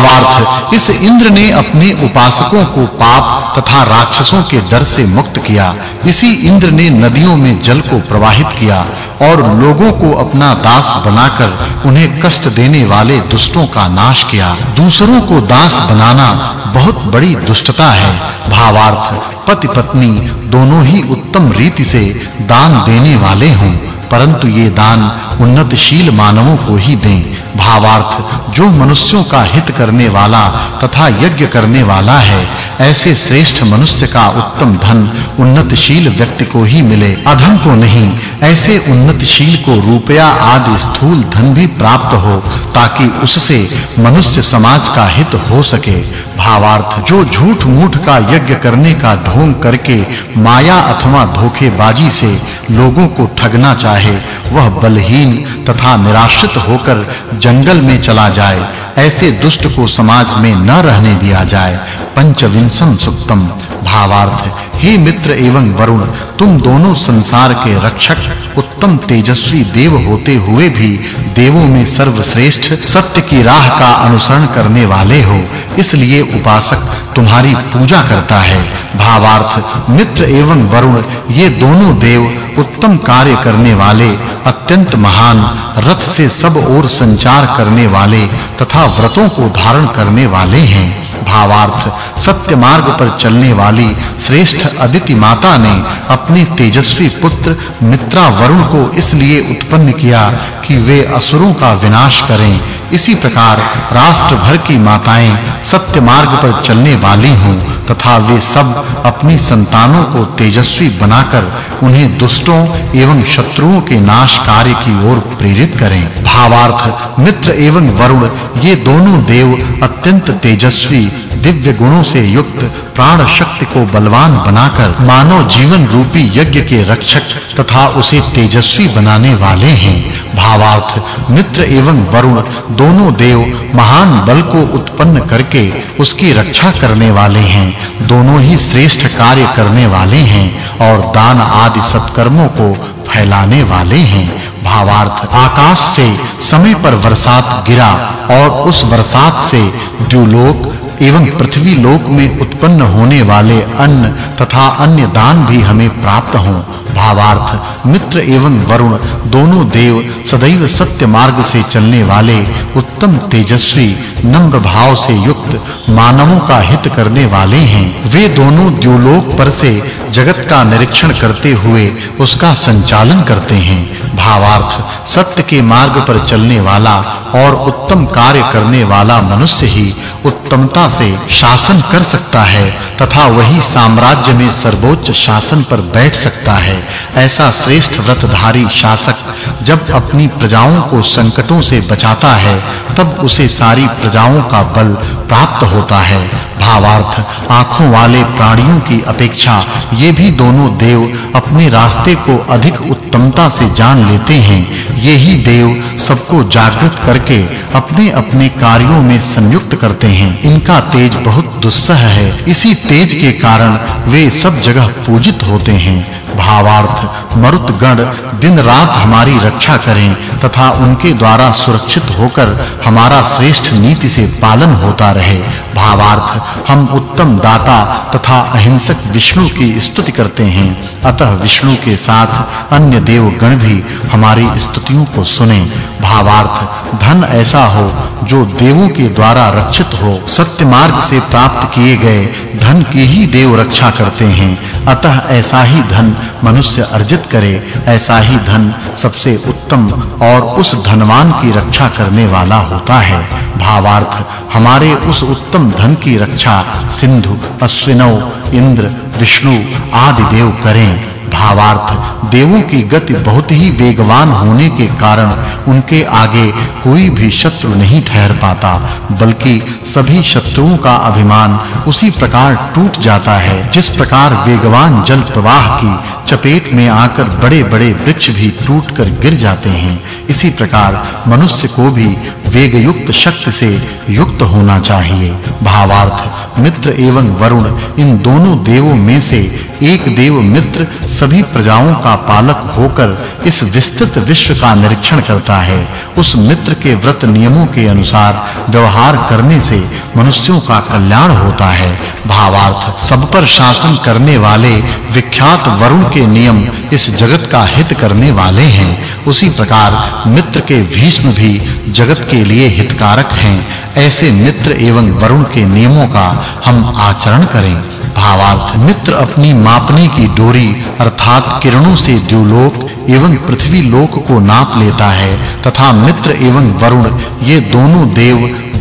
भावार्थ। इस इंद्र ने अपने उपासकों को पाप तथा राक्षसों के डर से मुक्त किया। इसी इंद्र ने नदियों में जल को प्रवाहित किया और लोगों को अपना दास बनाकर उन्हें कष्ट देने वाले दुष्टों का नाश किया। दूसरों को दास बनाना बहुत बड़ी दुष्टता है। भावार्थ पति पत्नी दोनों ही उत्तम रीति से दान देने वाले हों, परंतु ये दान उन्नतशील मानवों को ही दें। भावार्थ, जो मनुष्यों का हित करने वाला तथा यज्ञ करने वाला है, ऐसे श्रेष्ठ मनुष्य का उत्तम धन उन्नतशील व्यक्ति को ही मिले। अधम को नहीं, ऐसे उन्नतशील को रुपया आदि स्थूल धन भी प्राप्त हो, ताकि उससे मनुष्य समाज का हित हो सके। भावार्थ, जो झूठ मूठ का यज्ञ करने का ढोंग करके माया अथवा धोखेबाजी से लोगों को ठगना चाहे, वह बलहीन तथा निराश्रित होकर जंगल में चला जाए, ऐसे दुष्ट को समाज में न रहने दिया जाए। पंचविंशम सुक्तम। भावार्थ हे। मित्र एवं वरुण, तुम दोनों संसार के रक्षक, उत्तम तेजस्वी देव होते हुए भी देवों में सर्वश्रेष्ठ सत्य की राह का अनुसरण करने वाले हो, इसलिए उपासक तुम्हारी पूजा करता है। भावार्थ, मित्र एवं वरुण, ये दोनों देव उत्तम कार्य करने वाले, अत्यंत महान, रथ से सब ओर संचार करने वाले तथा व्रतों को धारण करने वाले हैं। भावार्थ, सत्य मार्ग पर चलने वाली श्रेष्ठ अदिति माता ने अपने तेजस्वी पुत्र मित्रा वरुण को इसलिए उत्पन्न किया कि वे असुरों का विनाश करें। इसी प्रकार राष्ट्र भर की माताएँ सत्य मार्ग पर चलने वाली हों। तथा वे सब अपनी संतानों को तेजस्वी बनाकर उन्हें दुष्टों एवं शत्रुओं के नाश कार्य की ओर प्रेरित करें। भावार्थ, मित्र एवं वरुण, ये दोनों देव अत्यंत तेजस्वी, दिव्य गुणों से युक्त प्राण शक्ति को बलवान बनाकर मानव जीवन रूपी यज्ञ के रक्षक तथा उसे तेजस्वी बनाने वाले हैं। भावार्थ मित्र एवं वरुण, दोनों देव महान बल को उत्पन्न करके उसकी रक्षा करने वाले हैं। दोनों ही श्रेष्ठ कार्य करने वाले हैं और दान आदि सत्कर्मों को फैलाने वाले हैं। भावार्थ आकाश से समय पर बरसात गिरा और उस बरसात से द्युलोक एवं पृथ्वी लोक में उत्पन्न होने वाले अन्न तथा अन्य दान भी हमें प्राप्त हों। भावार्थ, मित्र एवं वरुण दोनों देव सदैव सत्य मार्ग से चलने वाले उत्तम तेजस्वी नम्र भाव से युक्त मानवों का हित करने वाले हैं। वे दोनों द्युलोक पर से जगत का निरीक्षण करते हुए उसका संचालन करते हैं। भावार्थ, सत्य के मार्ग पर चलने वाला और उत्तम कार्य करने वाला मनुष्य ही उत्तमता से शासन कर सकता है तथा वही साम्राज्य में सर्वोच्च शासन पर बैठ सकता है। ऐसा श्रेष्ठ व्रतधारी शासक जब अपनी प्रजाओं को संकटों से बचाता है, तब उसे सारी प्रजाओं का बल प्राप्त होता है। भावार्थ, आँखों वाले प्राणियों की अपेक्षा ये भी दोनों देव अपने रास्ते को अधिक उत्तमता से जान लेते हैं। ये ही देव सबको जागृत करके अपने-अपने कार्यों में संयुक्त करते हैं। इनका तेज बहुत दुस्सह है। इसी तेज के कारण वे सब जगह पूजित होते हैं। भावार्थ, मरुतगण दिन रात हमारी रक्षा करें तथा उनके द्वारा सुरक्षित होकर हमारा श्रेष्ठ नीति से पालन होता रहे। भावार्थ, हम उत्तम दाता तथा अहिंसक विष्णु की स्तुति करते हैं। अतः विष्णु के साथ अन्य देव गण भी हमारी स्तुतियों को सुने। भावार्थ। धन ऐसा हो जो देवों के द्वारा रक्षित हो। सत्य मार्ग से प्राप्त किए गए धन की ही देव रक्षा करते हैं। अतः ऐसा ही धन मनुष्य अर्जित करे। ऐसा ही धन सबसे उत्तम और उस धनवान की रक्षा करने वाला होता है। भावार्थ, हमारे उस उत्तम धन की रक्षा सिंधु अश्विनव इंद्र, विष्णु आदि देव करें। भावार्थ देवों की गति बहुत ही वेगवान होने के कारण उनके आगे कोई भी शत्रु नहीं ठहर पाता, बल्कि सभी शत्रुओं का अभिमान उसी प्रकार टूट जाता है। जिस प्रकार वेगवान जल प्रवाह की चपेट में आकर बड़े-बड़े वृक्ष भी टूटकर गिर जाते हैं, इसी प्रकार मनुष्य को भी वेग युक्त शक्ति से युक्त होना चाहिए। भावार्थ, मित्र एवं वरुण, इन दोनों देवों में से एक देव मित्र सभी प्रजाओं का पालक होकर इस विस्तृत विश्व का निरीक्षण करता है। उस मित्र के व्रत नियमों के अनुसार व्यवहार करने से मनुष्यों का कल्याण होता है। भावार्थ, सब पर शासन करने वाले विख्यात वरुण के नियम इस जगत का हित करने वाले हैं। उसी प्रकार मित्र के भीष्म भी जगत के लिए हितकारक हैं। ऐसे मित्र एवं वरुण के नियमों का हम आचरण करें। भावार्थ मित्र अपनी मापने की डोरी अर्थात किरणों से द्युलोक एवं पृथ्वी लोक को नाप लेता है। तथा मित्र एवं वरुण ये दोनों देव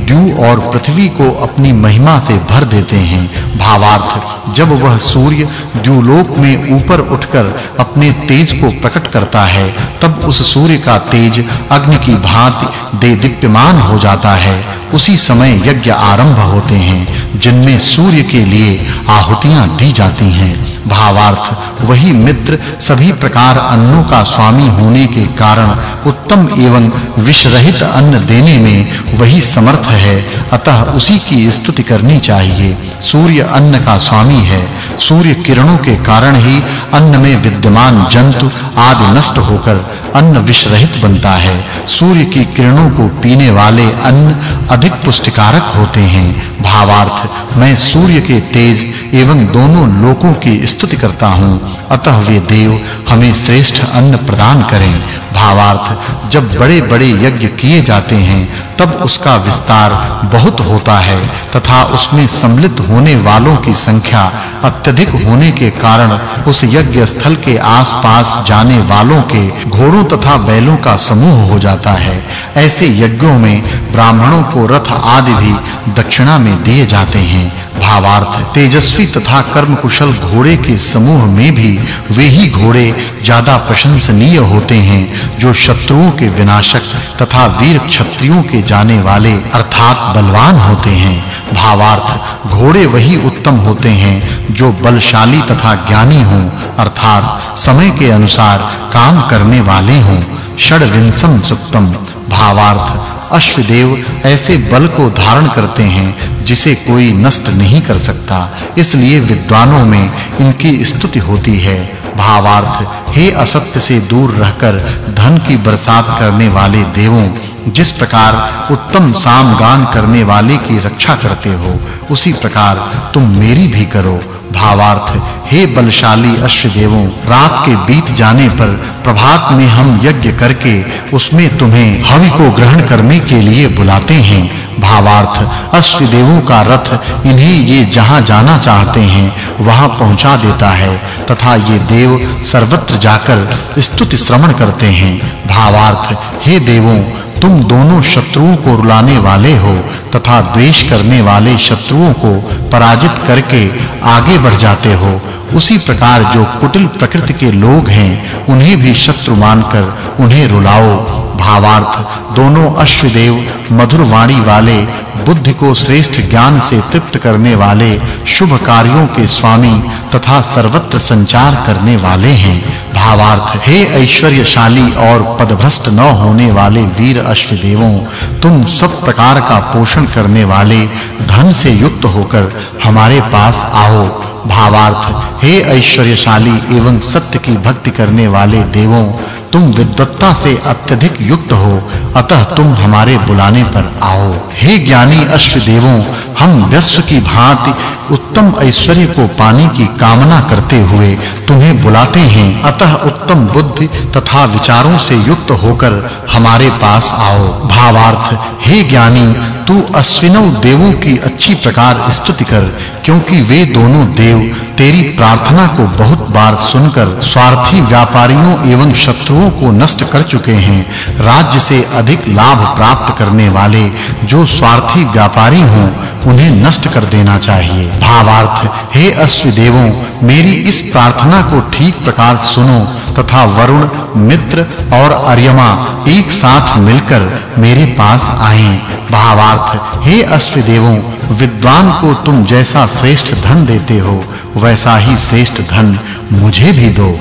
द्यू और पृथ्वी को अपनी महिमा से भर देते हैं। भावार्थ, जब वह सूर्य द्युलोक में ऊपर उठकर अपने तेज को प्रकट करता है, तब उस सूर्य का तेज अग्नि की भांति दे दीप्यमान हो जाता है। उसी समय यज्ञ आरंभ होते हैं, जिनमें सूर्य के लिए आहुतियाँ दी जाती हैं। भावार्थ। वही मित्र सभी प्रकार अन्नों का स्वामी होने के कारण उत्तम एवं विष रहित अन्न देने में वही समर्थ है। अतः उसी की स्तुति करनी चाहिए। सूर्य अन्न का स्वामी है। सूर्य किरणों के कारण ही अन्न में विद्यमान जंतु आदि नष्ट होकर अन्न विष रहित बनता है। सूर्य की किरणों को पीने वाले अन्न अधिक पुष्टिकारक होते हैं। भावार्थ, मैं सूर्य के तेज एवं दोनों लोकों की स्तुति करता हूँ। अतः वे देव हमें श्रेष्ठ अन्न प्रदान करें। भावार्थ। जब बड़े-बड़े यज्ञ किए जाते हैं, तब उसका विस्तार बहुत होता है, तथा उसमें सम्मिलित होने वालों की संख्या अत्यधिक होने के कारण उस यज्ञ स्थल के आसपास जाने वालों के घोड़ों तथा बैलों का समूह हो जाता है। ऐसे यज्ञों में ब्राह्मणों को रथ आदि भी दक्षिणा में दिए जाते हैं। भावार्थ, तेजस्वी तथा कर्म कुशल घोड़े के समूह में भी वे ही घोड़े ज़्यादा प्रशंसनीय होते हैं जो शत्रुओं के विनाशक तथा वीर क्षत्रियों के जाने वाले अर्थात बलवान होते हैं, भावार्थ घोड़े वही उत्तम होते हैं, जो बलशाली तथा ज्ञानी हों, अर्थात समय के अनुसार काम करने वाले हों। षड्विंशम सुक्तम, भावार्थ अश्वदेव ऐसे बल को धारण करते हैं, जिसे कोई नष्ट नहीं कर सकता। इसलिए विद्वानों में इनकी स्तुति होती है। भावार्थ, हे असत्य से दूर रहकर धन की बरसात करने वाले देवों, जिस प्रकार उत्तम सामगान करने वाले की रक्षा करते हो, उसी प्रकार तुम मेरी भी करो। भावार्थ, हे बलशाली अश्वदेवों, रात के बीत जाने पर प्रभात में हम यज्ञ करके उसमें तुम्हें हवि को ग्रहण करने के लिए बुलाते हैं। भावार्थ, अश्वदेवों का रथ इन्हें ये जहाँ जाना चाहते हैं, वहाँ पहुँचा देता है, तथा ये देव सर्वत्र जाकर स्तुति श्रवण करते हैं। भावार्थ, हे देवों तुम दोनों शत्रुओं को रुलाने वाले हो तथा द्वेष करने वाले शत्रुओं को पराजित करके आगे बढ़ जाते हो। उसी प्रकार जो कुटिल प्रकृति के लोग हैं, उन्हें भी शत्रु मानकर उन्हें रुलाओ। भावार्थ, दोनों अश्वदेव मधुर वाणी वाले, बुद्धि को श्रेष्ठ ज्ञान से तृप्त करने वाले, शुभ कार्यों के स्वामी तथा सर्वत्र संचार करने वाले हैं। भावार्थ, हे ऐश्वर्यशाली और पदभ्रष्ट न होने वाले वीर अश्वदेवों, तुम सब प्रकार का पोषण करने वाले, धन से युक्त होकर हमारे पास आओ, भावार्थ। हे ऐश्वर्यशाली एवं सत्य की भक्ति करने वाले देवों, तुम विद्वत्ता से अत्यधिक युक्त हो, अतः तुम हमारे बुलाने पर आओ। हे ज्ञानी अश्व देवों हम व्यस्व की भांति उत्तम ऐश्वर्य को पाने की कामना करते हुए तुम्हें बुलाते हैं। अतः उत्तम बुद्धि तथा विचारों से युक्त होकर हमारे पास आओ। भावार्थ, हे ज्ञानी, तू अश्विनव देवों की अच्छी प्रकार स्तुति कर क्योंकि वे दोनों देव तेरी प्रार्थना को बहुत बार सुनकर स्वार्थी व्यापारियों एवं शत्रुओं को नष्ट कर चुके हैं। राज्य से अधिक लाभ प्राप्त करने वाले जो स्वार्थी व्यापारी हों, उन्हें नष्ट कर देना चाहिए। भावार्थ, हे अश्व देवों मेरी इस प्रार्थना को ठीक प्रकार सुनो तथा वरुण, मित्र और अर्यमा एक साथ मिलकर मेरे पास आए भावार्थ, हे अश्वदेवों, विद्वान को तुम जैसा श्रेष्ठ धन देते हो, वैसा ही श्रेष्ठ धन मुझे भी दो।